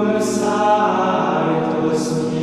Ursaitus